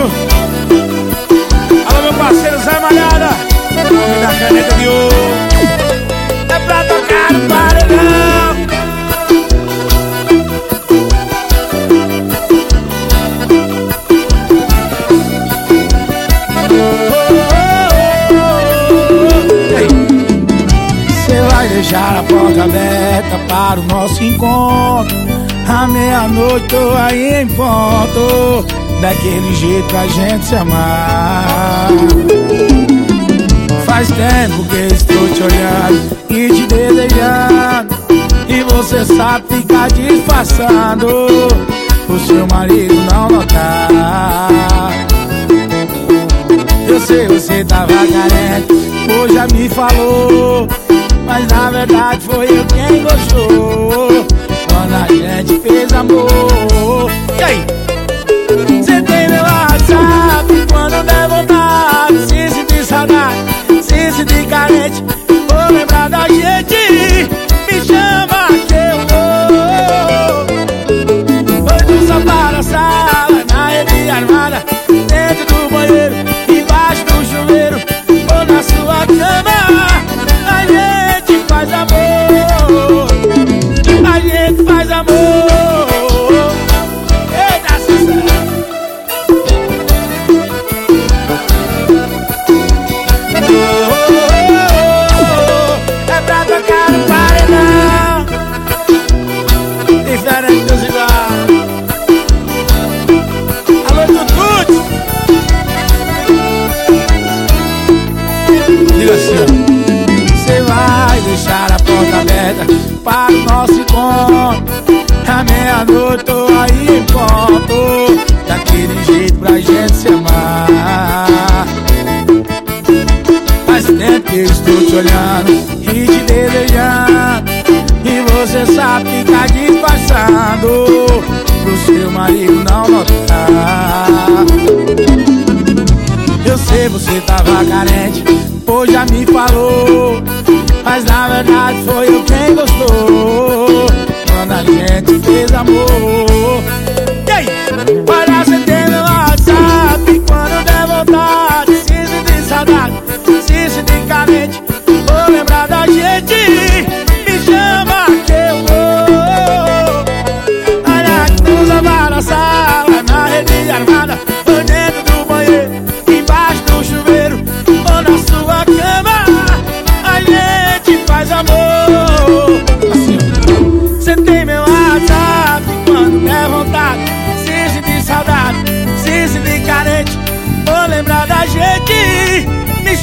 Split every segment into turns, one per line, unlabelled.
viu? Alô, meu parceiro Zé Malhada. Me da caneta de ouro. É pra tocar no paredão. Você vai deixar a porta aberta para o nosso encontro. À meia-noite tô aí em ponto. Daquele jeito pra gente se amar. Faz tempo que estou te olhando e te desejando E você sabe ficar disfarçando O seu marido não notar. Eu sei, você tava carente, hoje já me falou Mas na verdade foi eu quem gostou Quando a gente fez amor. E aí? Para o nosso encontro. À meia-noite tô aí em ponto Daquele jeito pra gente se amar. Faz tempo que estou te olhando e te desejando E você sabe ficar disfarçando Pro seu marido não notar Eu sei você tava carente, pois já me falou amor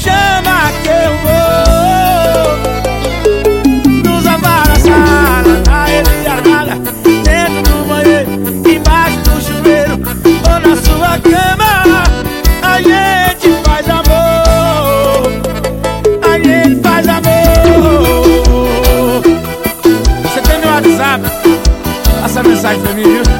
chama que eu vou Nos amar na armada Dentro do banheiro, embaixo do chuveiro Ou na sua cama A gente faz amor A gente faz amor Você tem meu WhatsApp? Passa a mensagem pra mim, viu?